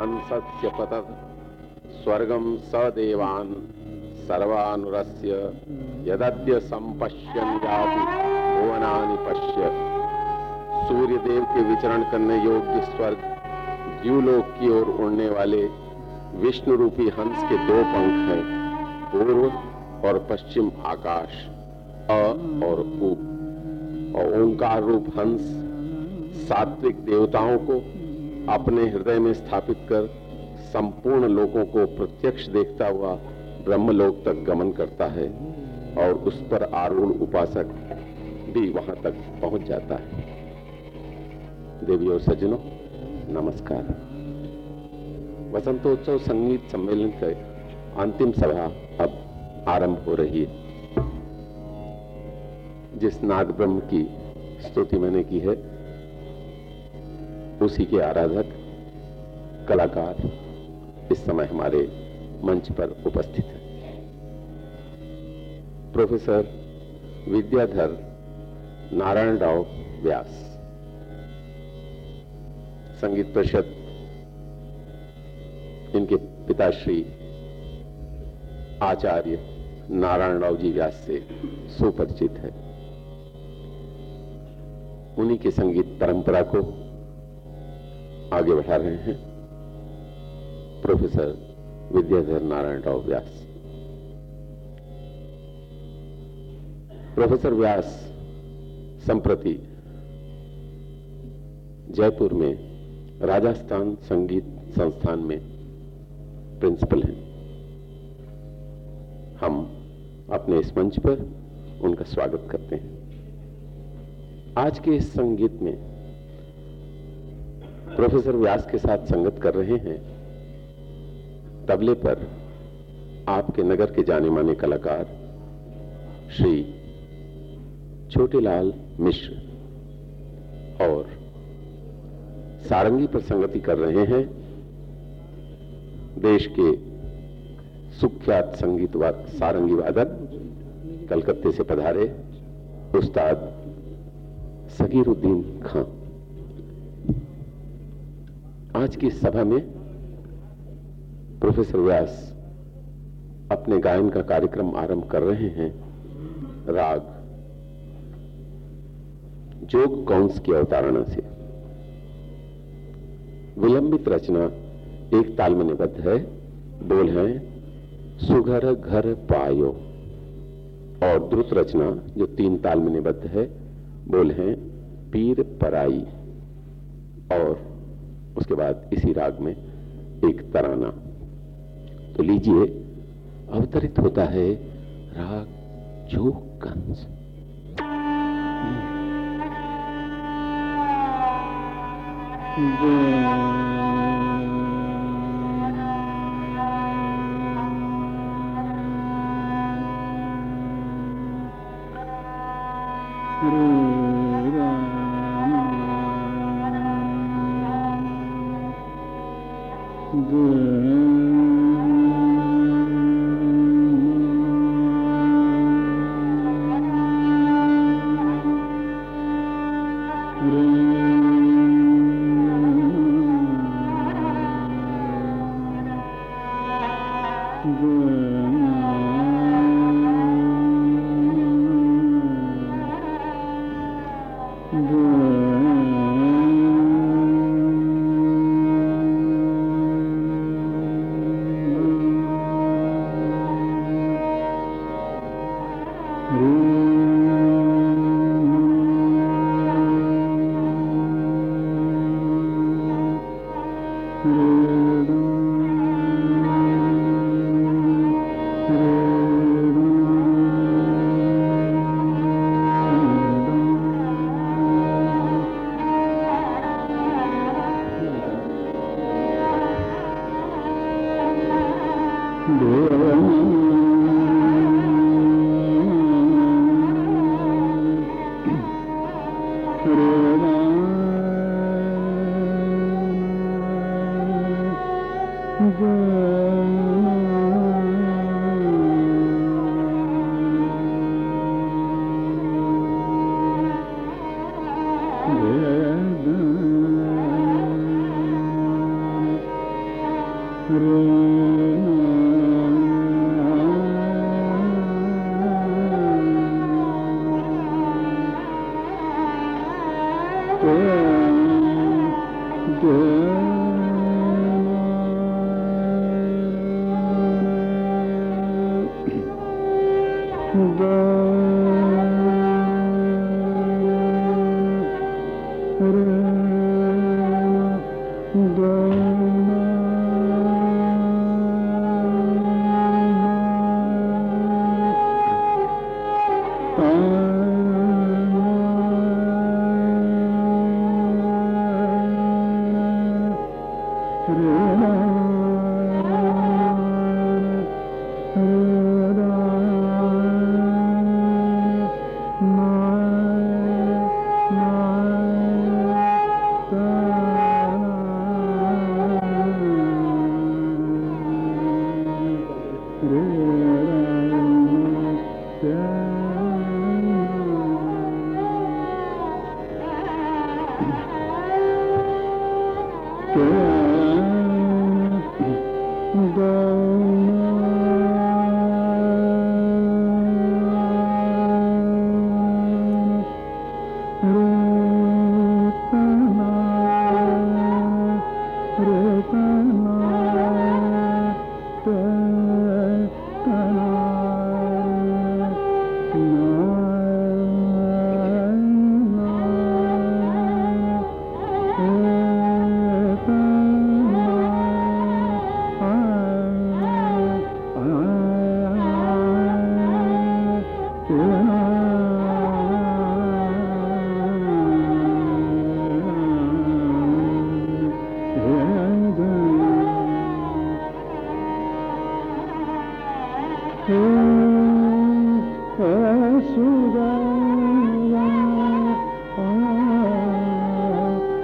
हंसस्य पतत् स्वर्गम सदेवान सर्वानुरस्य यदद्य संपश्यन याति, भुवनानि पश्य। सूर्य देव के विचरण करने योग्य स्वर्ग, द्यूलोक की ओर उड़ने वाले विष्णु रूपी हंस के दो पंख हैं, पूर्व और पश्चिम आकाश, अ और उ। और ओंकार रूप हंस सात्विक देवताओं को अपने हृदय में स्थापित कर संपूर्ण लोगों को प्रत्यक्ष देखता हुआ ब्रह्मलोक तक गमन करता है और उस पर आरूढ़ उपासक भी वहाँ तक पहुँच जाता है। देवी और सज्जनों, नमस्कार। वसंतोत्सव संगीत सम्मेलन के अंतिम सभा अब आरंभ हो रही है। जिस नाग ब्रह्म की स्तुति मैंने की है उसी के आराधक, कलाकार इस समय हमारे मंच पर उपस्थित हैं। प्रोफेसर विद्याधर नारायण राव व्यास, संगीत परिषद, इनके पिताश्री आचार्य नारायण राव जी व्यास से सुपरिचित है। उन्हीं की संगीत परंपरा को आगे बढ़ा रहे हैं। प्रोफेसर विद्याधर नारायण राव व्यास। प्रोफेसर व्यास, संप्रति जयपुर में राजस्थान संगीत संस्थान में प्रिंसिपल हैं। हम अपने इस मंच पर उनका स्वागत करते हैं। आज के इस संगीत में प्रोफेसर व्यास के साथ संगत कर रहे हैं, तबले पर आपके नगर के जाने माने कलाकार श्री छोटेलाल मिश्र और सारंगी पर संगति कर रहे हैं देश के सुख्यात संगीत सारंगी वादक कलकत्ते से पधारे उस्ताद सगीरुद्दीन खां। आज की सभा में प्रोफेसर व्यास अपने गायन का कार्यक्रम आरंभ कर रहे हैं। राग। जोग कौंस की अवतारणा से। विलंबित रचना एक ताल में निबद्ध है। बोल है, सुघर घर पायो। और द्रुत रचना जो तीन ताल में निबद्ध है, बोल है, पीर पराई। और उसके बाद इसी राग में एक तराना तो लीजिए, अवतरित होता है राग जो कंस Yeah.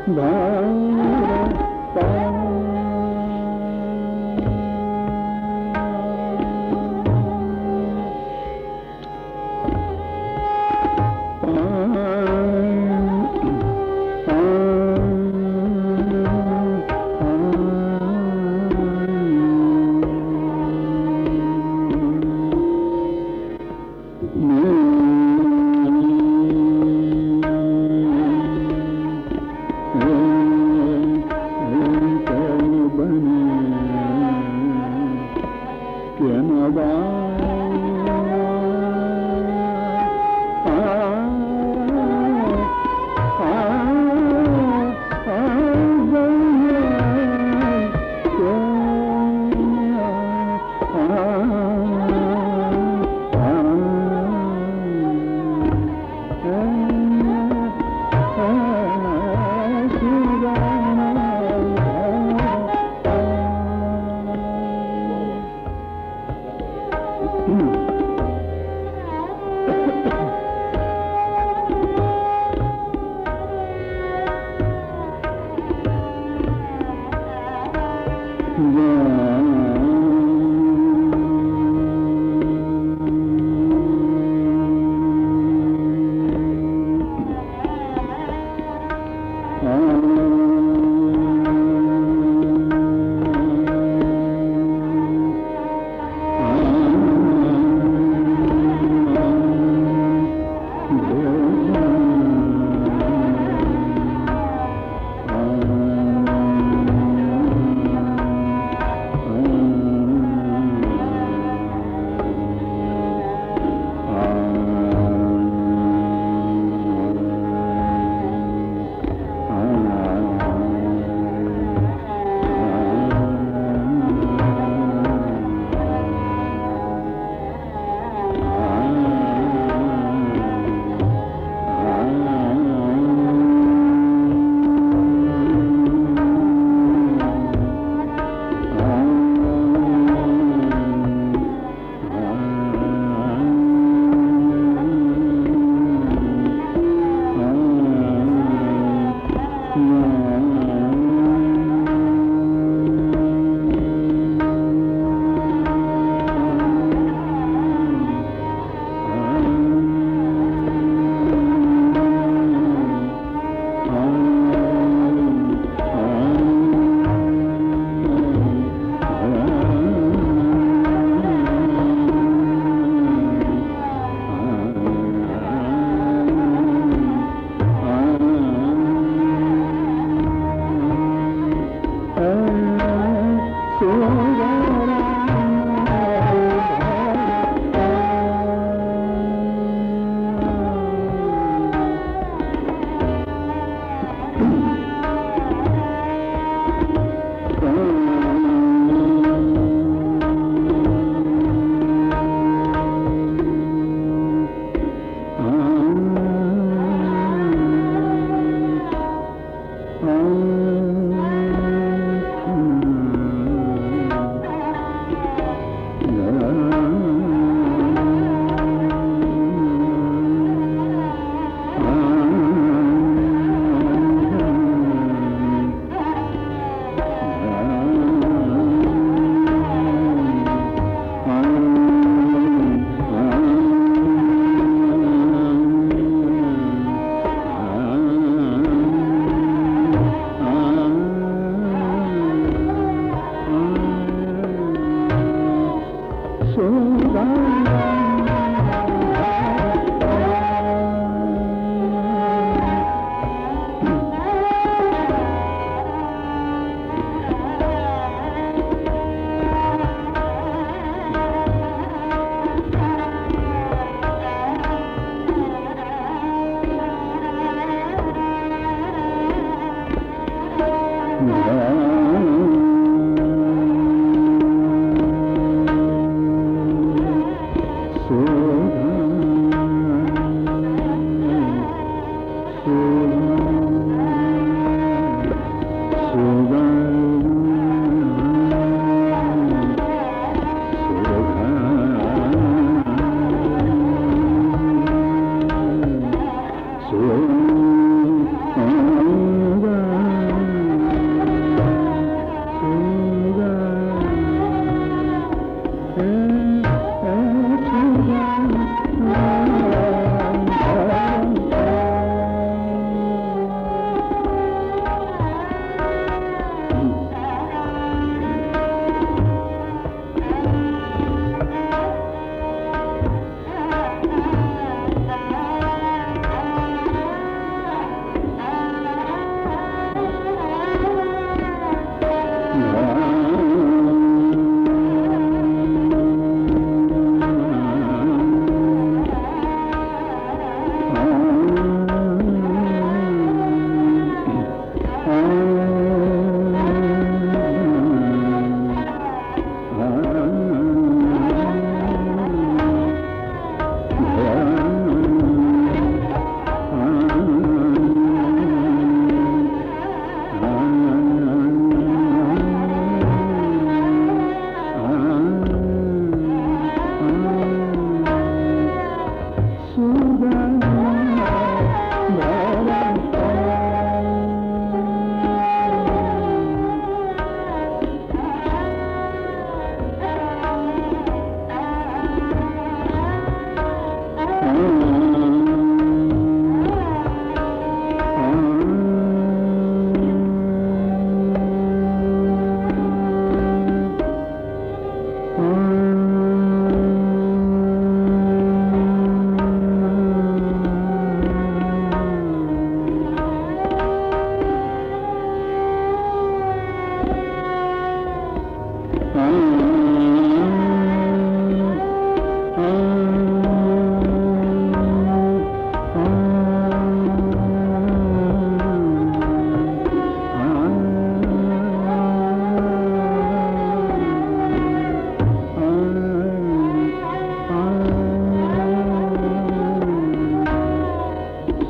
No.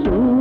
soon.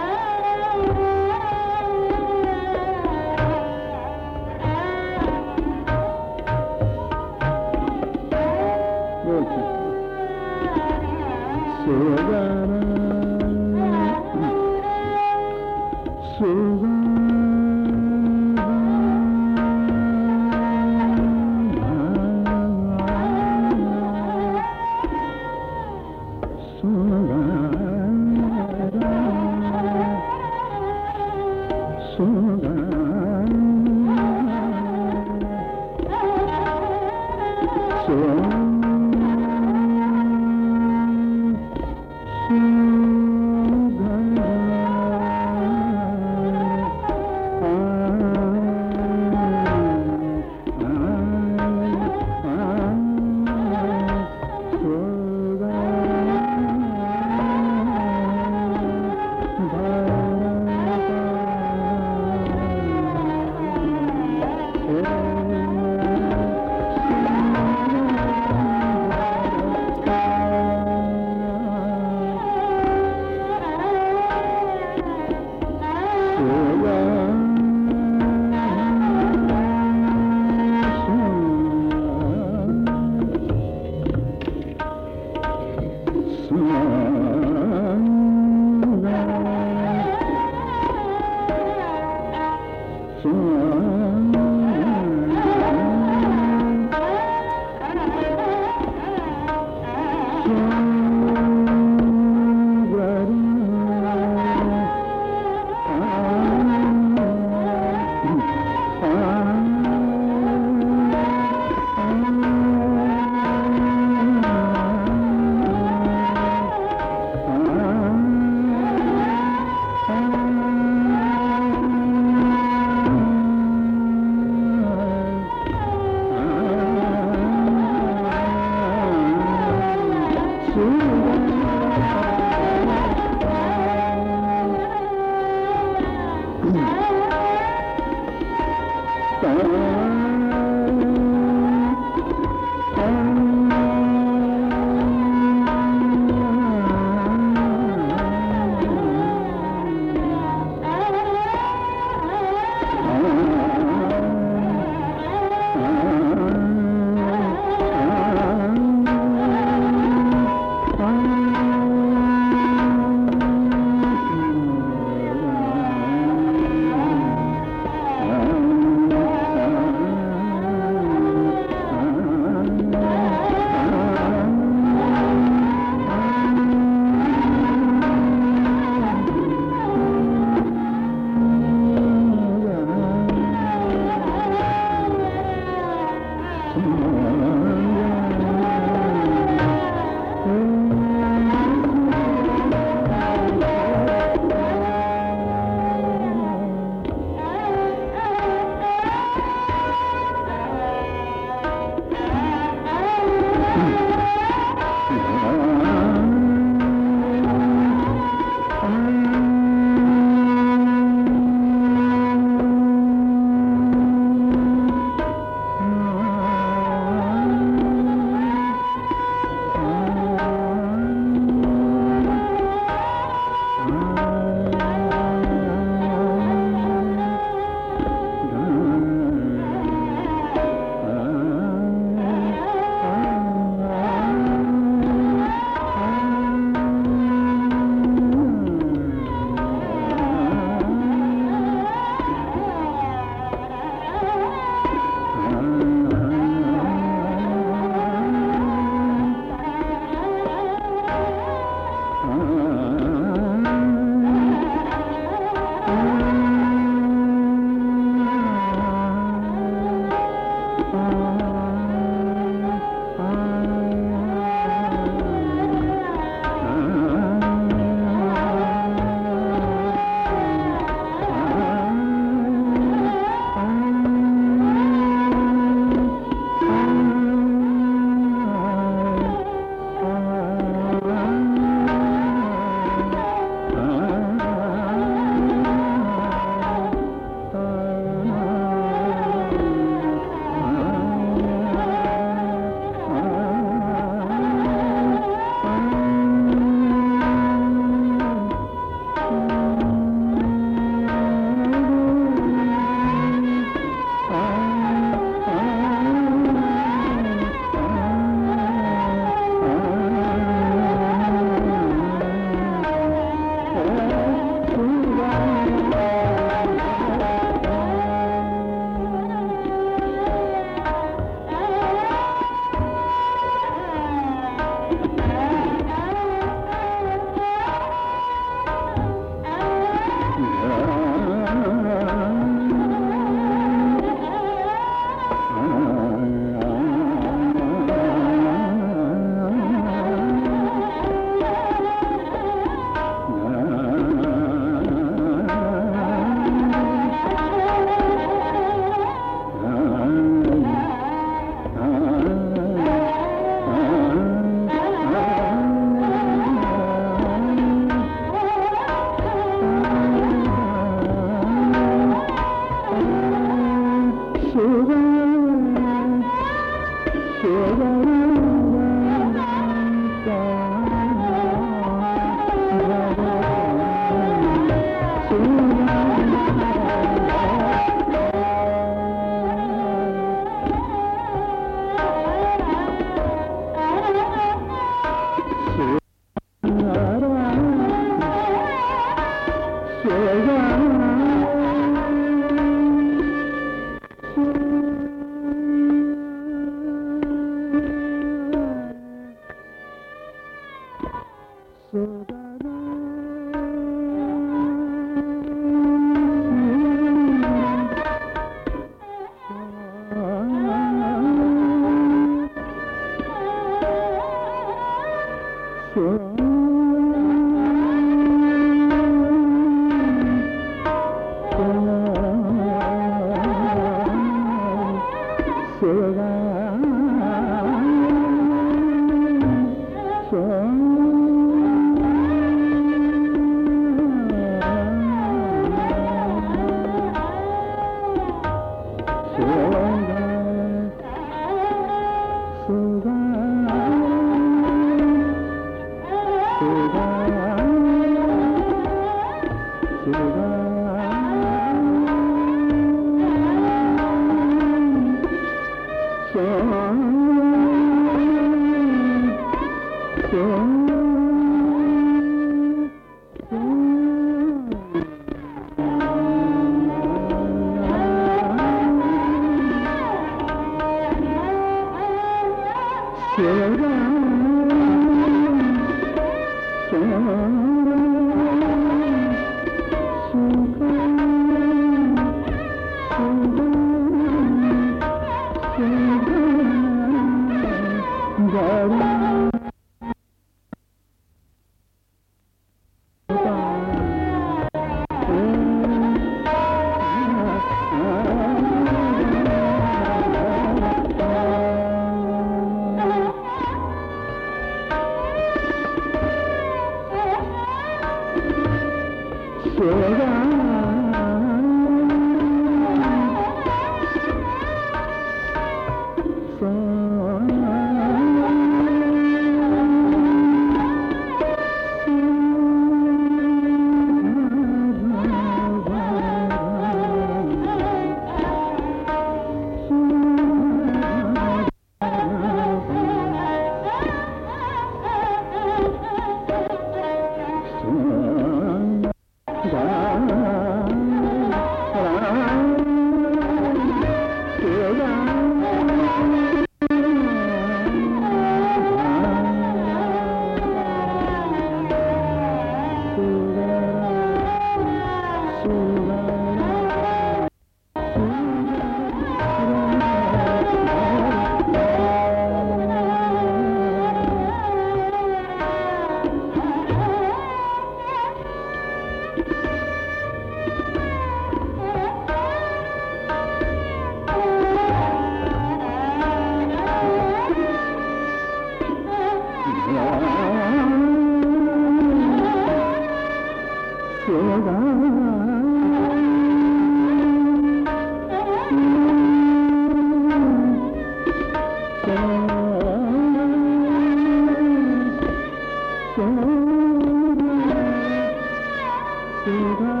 सुधा